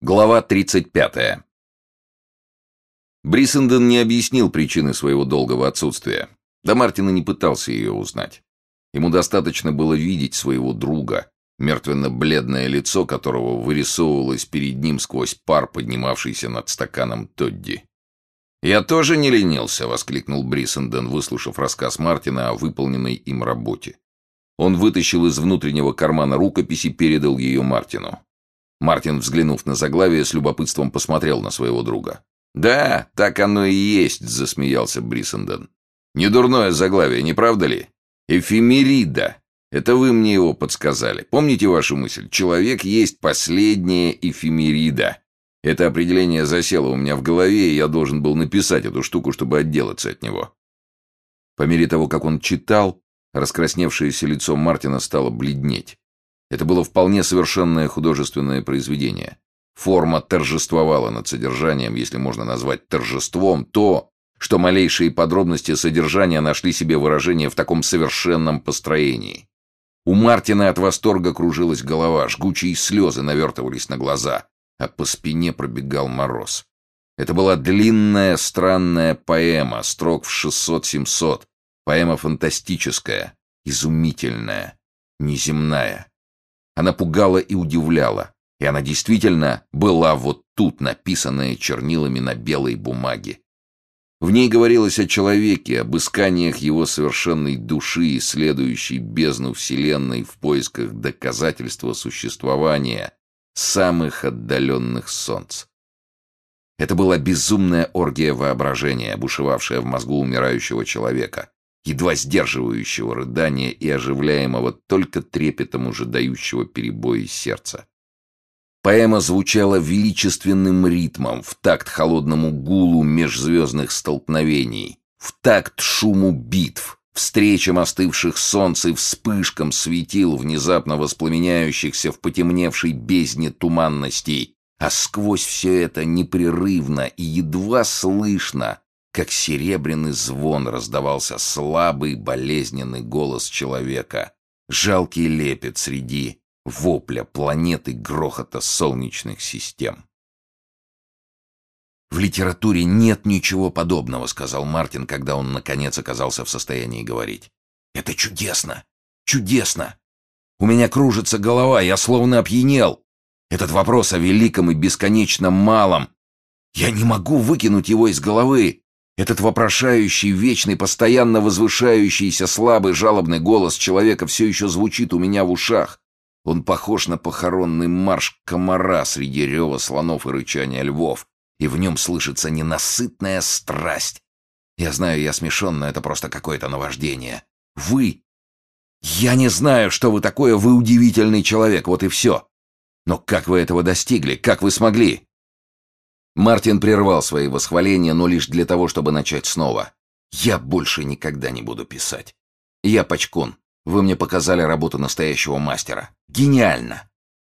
Глава 35. Бриссенден не объяснил причины своего долгого отсутствия. Да Мартин и не пытался ее узнать. Ему достаточно было видеть своего друга, мертвенно-бледное лицо которого вырисовывалось перед ним сквозь пар, поднимавшийся над стаканом Тодди. «Я тоже не ленился», — воскликнул Бриссенден, выслушав рассказ Мартина о выполненной им работе. Он вытащил из внутреннего кармана рукопись и передал ее Мартину. Мартин, взглянув на заглавие, с любопытством посмотрел на своего друга. «Да, так оно и есть», — засмеялся Бриссенден. «Недурное заглавие, не правда ли? Эфемерида. Это вы мне его подсказали. Помните вашу мысль? Человек есть последняя эфемерида. Это определение засело у меня в голове, и я должен был написать эту штуку, чтобы отделаться от него». По мере того, как он читал, раскрасневшееся лицо Мартина стало бледнеть. Это было вполне совершенное художественное произведение. Форма торжествовала над содержанием, если можно назвать торжеством, то, что малейшие подробности содержания нашли себе выражение в таком совершенном построении. У Мартина от восторга кружилась голова, жгучие слезы навертывались на глаза, а по спине пробегал мороз. Это была длинная, странная поэма, строк в 600-700, поэма фантастическая, изумительная, неземная. Она пугала и удивляла. И она действительно была вот тут, написанная чернилами на белой бумаге. В ней говорилось о человеке, об исканиях его совершенной души, исследующей бездну Вселенной в поисках доказательства существования самых отдаленных солнц. Это была безумная оргия воображения, бушевавшая в мозгу умирающего человека, едва сдерживающего рыдания и оживляемого только трепетом уже дающего перебои сердца. Поэма звучала величественным ритмом, в такт холодному гулу межзвездных столкновений, в такт шуму битв, встречам остывших солнц и вспышкам светил, внезапно воспламеняющихся в потемневшей бездне туманностей, а сквозь все это непрерывно и едва слышно как серебряный звон раздавался слабый болезненный голос человека, жалкий лепет среди вопля планеты грохота солнечных систем. «В литературе нет ничего подобного», — сказал Мартин, когда он, наконец, оказался в состоянии говорить. «Это чудесно! Чудесно! У меня кружится голова, я словно опьянел. Этот вопрос о великом и бесконечно малом. Я не могу выкинуть его из головы. Этот вопрошающий, вечный, постоянно возвышающийся, слабый, жалобный голос человека все еще звучит у меня в ушах. Он похож на похоронный марш комара среди рева слонов и рычания львов, и в нем слышится ненасытная страсть. Я знаю, я смешон, но это просто какое-то наваждение. Вы... Я не знаю, что вы такое, вы удивительный человек, вот и все. Но как вы этого достигли? Как вы смогли? Мартин прервал свои восхваления, но лишь для того, чтобы начать снова. «Я больше никогда не буду писать. Я Пачкун. Вы мне показали работу настоящего мастера. Гениально!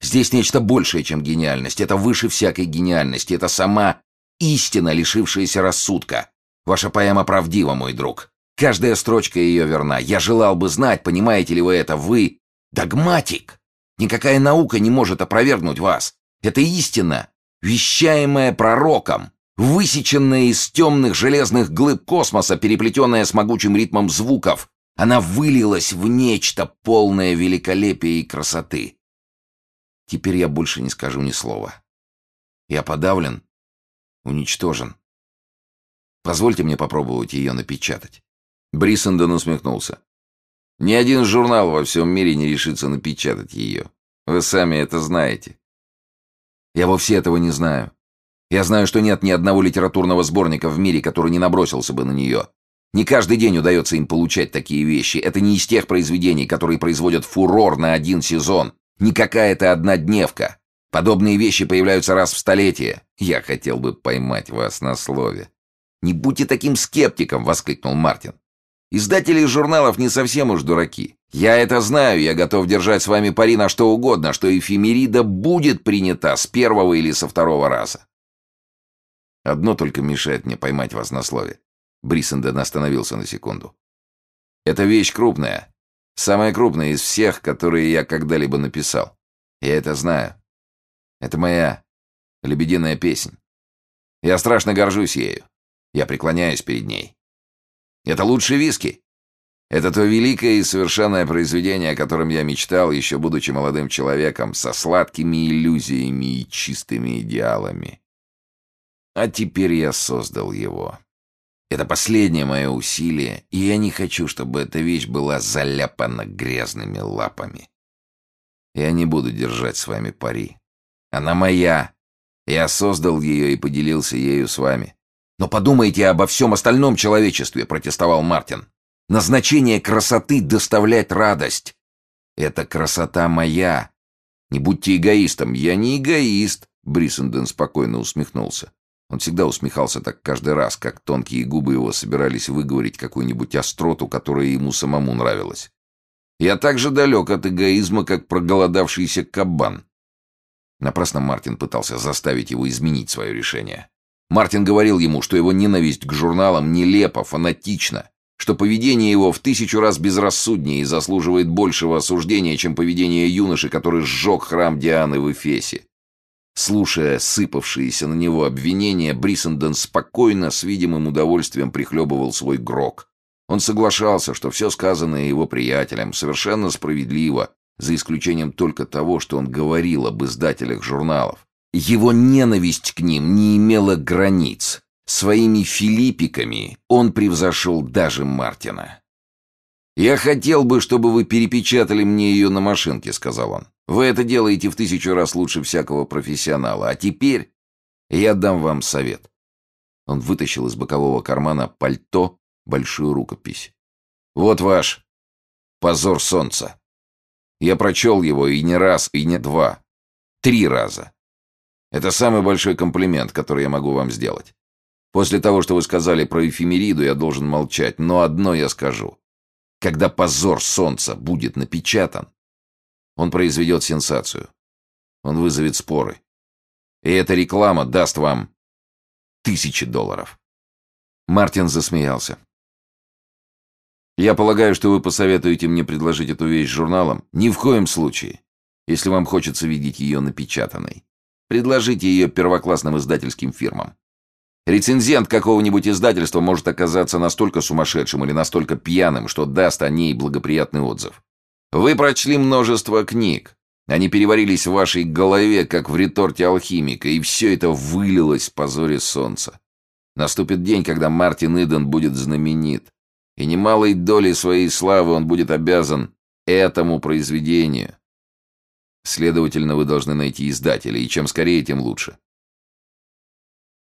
Здесь нечто большее, чем гениальность. Это выше всякой гениальности. Это сама истина, лишившаяся рассудка. Ваша поэма правдива, мой друг. Каждая строчка ее верна. Я желал бы знать, понимаете ли вы это, вы догматик. Никакая наука не может опровергнуть вас. Это истина, вещаемое пророком, высеченная из темных железных глыб космоса, переплетенная с могучим ритмом звуков, она вылилась в нечто полное великолепия и красоты. Теперь я больше не скажу ни слова. Я подавлен, уничтожен. Позвольте мне попробовать ее напечатать. Бриссенден усмехнулся. Ни один журнал во всем мире не решится напечатать ее. Вы сами это знаете. Я вовсе этого не знаю. Я знаю, что нет ни одного литературного сборника в мире, который не набросился бы на нее. Не каждый день удается им получать такие вещи. Это не из тех произведений, которые производят фурор на один сезон. Не какая-то однодневка. Подобные вещи появляются раз в столетие. Я хотел бы поймать вас на слове. «Не будьте таким скептиком!» — воскликнул Мартин. Издатели журналов не совсем уж дураки. Я это знаю, я готов держать с вами пари на что угодно, что эфемерида будет принята с первого или со второго раза. Одно только мешает мне поймать вас на слове. Бриссенден остановился на секунду. Это вещь крупная. Самая крупная из всех, которые я когда-либо написал. Я это знаю. Это моя Лебединая песнь. Я страшно горжусь ею. Я преклоняюсь перед ней. Это лучший виски. Это то великое и совершенное произведение, о котором я мечтал, еще будучи молодым человеком, со сладкими иллюзиями и чистыми идеалами. А теперь я создал его. Это последнее мое усилие, и я не хочу, чтобы эта вещь была заляпана грязными лапами. Я не буду держать с вами пари. Она моя. Я создал ее и поделился ею с вами. Но подумайте обо всем остальном человечестве, протестовал Мартин. Назначение красоты — доставлять радость. Это красота моя. Не будьте эгоистом. Я не эгоист, Брисенден спокойно усмехнулся. Он всегда усмехался так каждый раз, как тонкие губы его собирались выговорить какую-нибудь остроту, которая ему самому нравилась. «Я так же далек от эгоизма, как проголодавшийся кабан». Напрасно Мартин пытался заставить его изменить свое решение. Мартин говорил ему, что его ненависть к журналам нелепа, фанатична, что поведение его в тысячу раз безрассуднее и заслуживает большего осуждения, чем поведение юноши, который сжег храм Дианы в Эфесе. Слушая сыпавшиеся на него обвинения, Брисенден спокойно, с видимым удовольствием прихлебывал свой грок. Он соглашался, что все сказанное его приятелем совершенно справедливо, за исключением только того, что он говорил об издателях журналов. Его ненависть к ним не имела границ. Своими филиппиками он превзошел даже Мартина. «Я хотел бы, чтобы вы перепечатали мне ее на машинке», — сказал он. «Вы это делаете в тысячу раз лучше всякого профессионала. А теперь я дам вам совет». Он вытащил из бокового кармана пальто большую рукопись. «Вот ваш позор солнца. Я прочел его и не раз, и не два. Три раза. Это самый большой комплимент, который я могу вам сделать. После того, что вы сказали про эфемериду, я должен молчать, но одно я скажу. Когда позор солнца будет напечатан, он произведет сенсацию. Он вызовет споры. И эта реклама даст вам тысячи долларов. Мартин засмеялся. «Я полагаю, что вы посоветуете мне предложить эту вещь журналам? Ни в коем случае, если вам хочется видеть ее напечатанной. Предложите ее первоклассным издательским фирмам. Рецензент какого-нибудь издательства может оказаться настолько сумасшедшим или настолько пьяным, что даст о ней благоприятный отзыв. Вы прочли множество книг. Они переварились в вашей голове, как в реторте алхимика, и все это вылилось в позоре солнца. Наступит день, когда Мартин Иден будет знаменит, и немалой долей своей славы он будет обязан этому произведению. Следовательно, вы должны найти издателя, и чем скорее, тем лучше.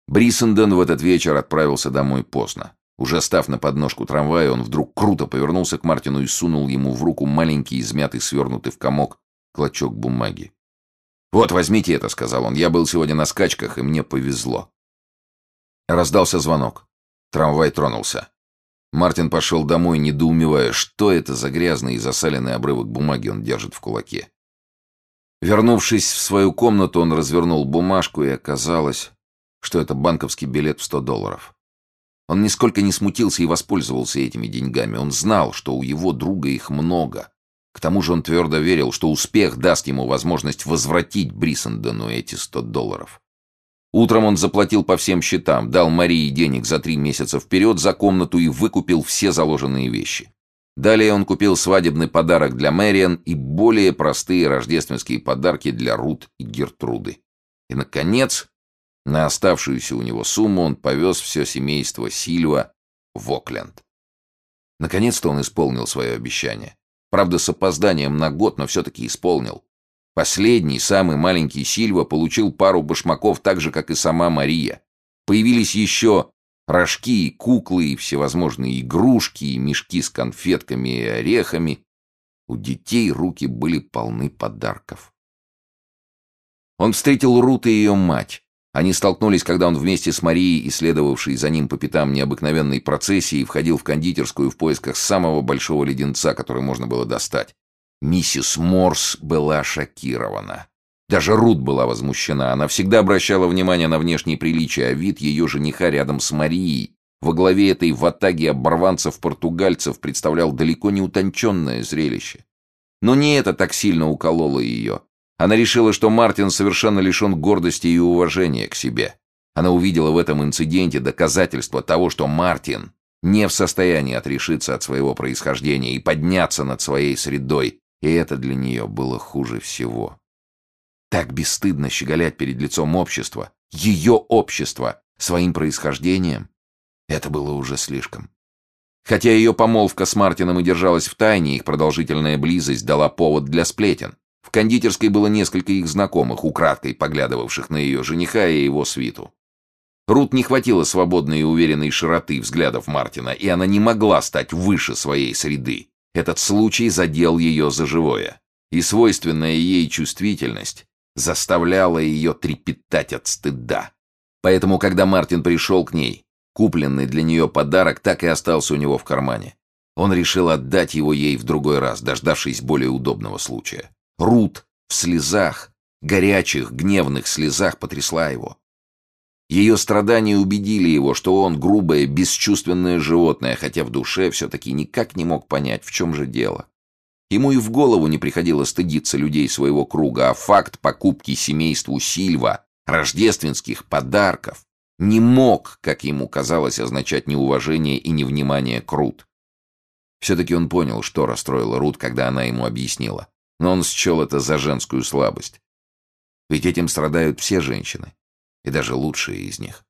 Брисенден в этот вечер отправился домой поздно. Уже став на подножку трамвая, он вдруг круто повернулся к Мартину и сунул ему в руку маленький, измятый, свернутый в комок клочок бумаги. «Вот, возьмите это», — сказал он. «Я был сегодня на скачках, и мне повезло». Раздался звонок. Трамвай тронулся. Мартин пошел домой, недоумевая, что это за грязный и засаленный обрывок бумаги он держит в кулаке. Вернувшись в свою комнату, он развернул бумажку, и оказалось, что это банковский билет в 100 долларов. Он нисколько не смутился и воспользовался этими деньгами. Он знал, что у его друга их много. К тому же он твердо верил, что успех даст ему возможность возвратить Брисендену эти 100 долларов. Утром он заплатил по всем счетам, дал Марии денег за три месяца вперед за комнату и выкупил все заложенные вещи. Далее он купил свадебный подарок для Мэриан и более простые рождественские подарки для Рут и Гертруды. И, наконец, на оставшуюся у него сумму он повез все семейство Сильва в Окленд. Наконец-то он исполнил свое обещание. Правда, с опозданием на год, но все-таки исполнил. Последний, самый маленький Сильва получил пару башмаков так же, как и сама Мария. Появились еще рожки и куклы, и всевозможные игрушки, и мешки с конфетками и орехами. У детей руки были полны подарков. Он встретил Рут и ее мать. Они столкнулись, когда он вместе с Марией, исследовавшей за ним по пятам необыкновенной процессии, входил в кондитерскую в поисках самого большого леденца, который можно было достать. Миссис Морс была шокирована. Даже Рут была возмущена. Она всегда обращала внимание на внешние приличия, а вид ее жениха рядом с Марией во главе этой ватаги оборванцев-португальцев представлял далеко не утонченное зрелище. Но не это так сильно укололо ее. Она решила, что Мартин совершенно лишен гордости и уважения к себе. Она увидела в этом инциденте доказательство того, что Мартин не в состоянии отрешиться от своего происхождения и подняться над своей средой, и это для нее было хуже всего. Так бесстыдно щеголять перед лицом общества, ее общества, своим происхождением, это было уже слишком. Хотя ее помолвка с Мартином и держалась в тайне, их продолжительная близость дала повод для сплетен. В кондитерской было несколько их знакомых, украдкой поглядывавших на ее жениха и его свиту. Рут не хватило свободной и уверенной широты взглядов Мартина, и она не могла стать выше своей среды. Этот случай задел ее за живое, и свойственная ей чувствительность заставляла ее трепетать от стыда. Поэтому, когда Мартин пришел к ней, Купленный для нее подарок так и остался у него в кармане. Он решил отдать его ей в другой раз, дождавшись более удобного случая. Рут в слезах, горячих, гневных слезах потрясла его. Ее страдания убедили его, что он грубое, бесчувственное животное, хотя в душе все-таки никак не мог понять, в чем же дело. Ему и в голову не приходило стыдиться людей своего круга, а факт покупки семейству Сильва рождественских подарков не мог, как ему казалось, означать неуважение и невнимание к Рут. Все-таки он понял, что расстроило Рут, когда она ему объяснила. Но он счел это за женскую слабость. Ведь этим страдают все женщины, и даже лучшие из них.